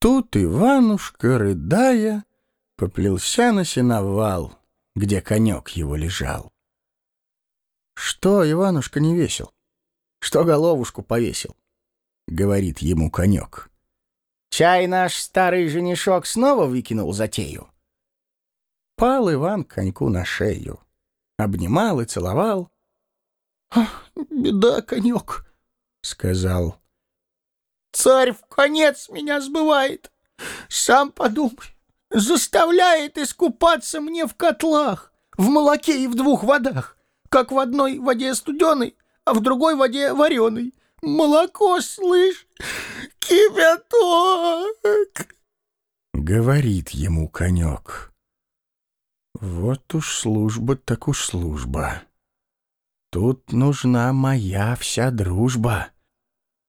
Тут Иванушка, рыдая, поплелся на сеновал, где конек его лежал. «Что, Иванушка, не весел? Что головушку повесил?» — говорит ему конек. «Чай наш старый женишок снова выкинул затею?» Пал Иван коньку на шею, обнимал и целовал. «Ах, беда, конек!» — сказал. «Царь в конец меня сбывает. Сам подумай, заставляет искупаться мне в котлах, в молоке и в двух водах как в одной воде студеной, а в другой воде вареной. Молоко, слышь, кипяток!» Говорит ему конек. Вот уж служба, так уж служба. Тут нужна моя вся дружба.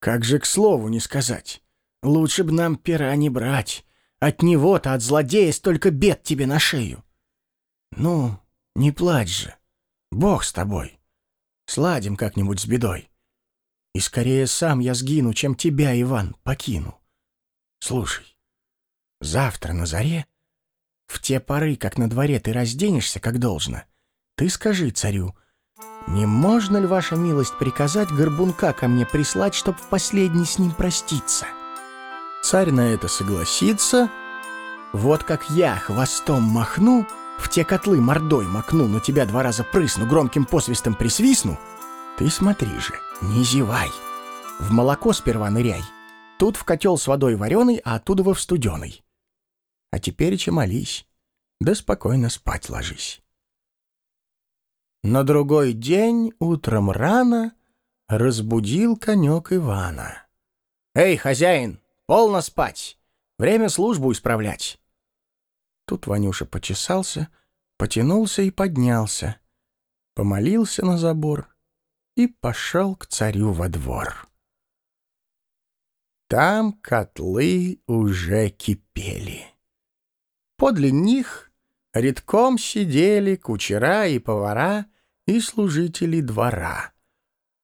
Как же к слову не сказать? Лучше б нам пера не брать. От него-то, от злодея, столько бед тебе на шею. Ну, не плачь же. Бог с тобой. Сладим как-нибудь с бедой. И скорее сам я сгину, чем тебя, Иван, покину. Слушай, завтра на заре, в те поры, как на дворе ты разденешься, как должно, ты скажи царю, не можно ли, ваша милость, приказать горбунка ко мне прислать, чтоб в последний с ним проститься? Царь на это согласится. Вот как я хвостом махну — в те котлы мордой макну, на тебя два раза прысну, громким посвистом присвистну, ты смотри же, не зевай. В молоко сперва ныряй. Тут в котел с водой вареной, а оттуда во в студеной. А теперь че молись, да спокойно спать ложись. На другой день утром рано разбудил конек Ивана. «Эй, хозяин, полно спать! Время службу исправлять!» Тут Ванюша почесался, потянулся и поднялся, помолился на забор и пошел к царю во двор. Там котлы уже кипели. Подле них редком сидели кучера и повара и служители двора.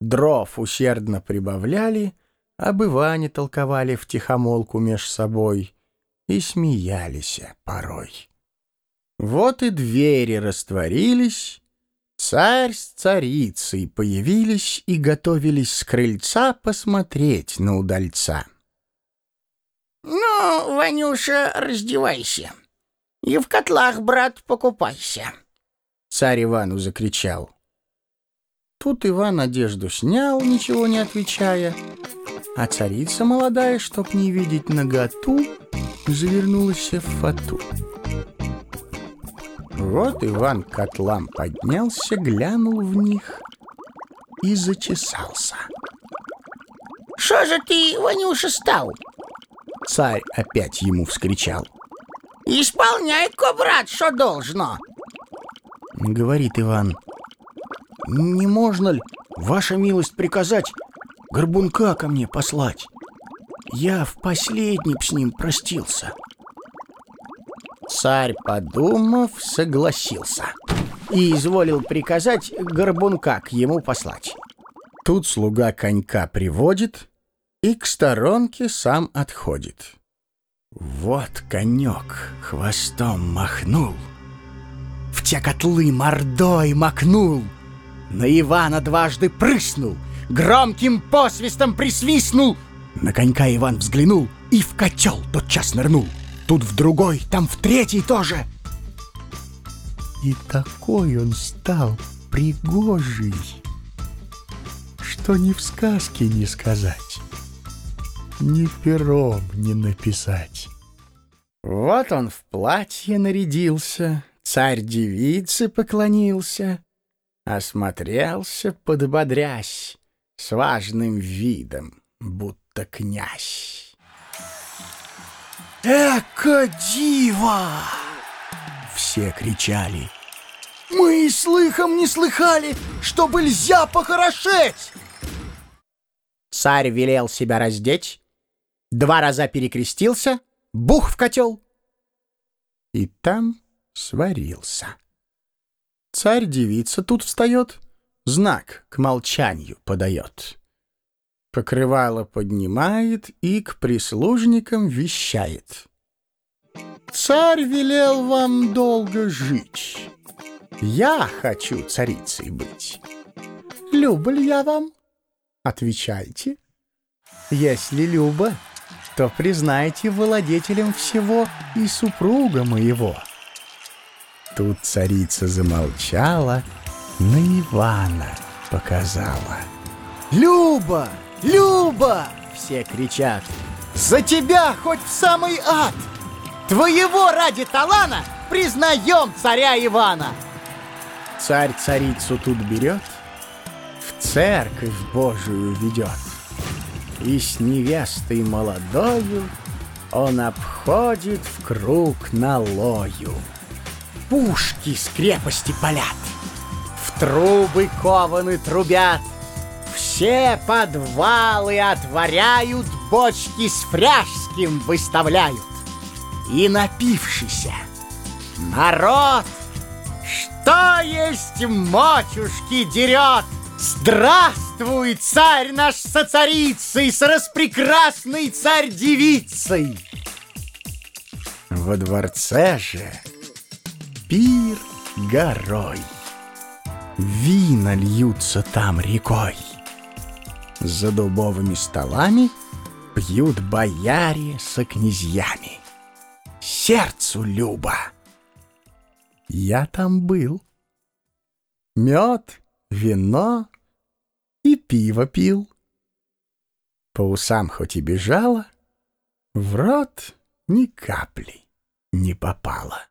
Дров усердно прибавляли, об Иване толковали втихомолку меж собой — и смеялись порой. Вот и двери растворились, царь с царицей появились и готовились с крыльца посмотреть на удальца. «Ну, Ванюша, раздевайся, и в котлах, брат, покупайся», — царь Ивану закричал. Тут Иван одежду снял, ничего не отвечая, а царица молодая, чтоб не видеть наготу, завернулась в фату. Вот Иван котлам поднялся, глянул в них и зачесался. «Что же ты, Ванюша, стал?» Царь опять ему вскричал. «Исполняй-ка, брат, что должно!» Говорит Иван. «Не можно ли, ваша милость, приказать горбунка ко мне послать?» Я в последнем с ним простился. Царь, подумав, согласился и изволил приказать горбунка к ему послать. Тут слуга конька приводит и к сторонке сам отходит. Вот конек хвостом махнул, в те котлы мордой макнул, на Ивана дважды прыснул, громким посвистом присвистнул — на конька Иван взглянул и в котел тотчас нырнул. Тут в другой, там в третий тоже. И такой он стал пригожий, что ни в сказке не сказать, ни пером не написать. Вот он в платье нарядился, царь девице поклонился, осмотрелся, подбодрясь, с важным видом, будто князь. «Эка дива!» Все кричали. «Мы и слыхом не слыхали, чтобы нельзя похорошеть!» Царь велел себя раздеть, два раза перекрестился, бух в котел. И там сварился. Царь-девица тут встает, знак к молчанию подает. Покрывало поднимает и к прислужникам вещает. «Царь велел вам долго жить. Я хочу царицей быть. Люба ли я вам? Отвечайте. Если Люба, то признайте владетелем всего и супруга моего». Тут царица замолчала, на Ивана показала. «Люба! Люба!» — все кричат. «За тебя хоть в самый ад! Твоего ради талана признаем царя Ивана!» Царь царицу тут берет, в церковь Божию ведет, И с невестой молодою он обходит в круг налою. Пушки с крепости палят, в трубы кованы трубят, все подвалы отворяют, бочки с фряжским выставляют. И напившийся народ, что есть мочушки дерет, Здравствуй, царь наш со царицей, с распрекрасной царь-девицей! Во дворце же пир горой, Вина льются там рекой. За дубовыми столами Пьют бояре со князьями. Сердцу любо. Я там был. Мед, вино и пиво пил. По усам хоть и бежала, В рот ни капли не попало.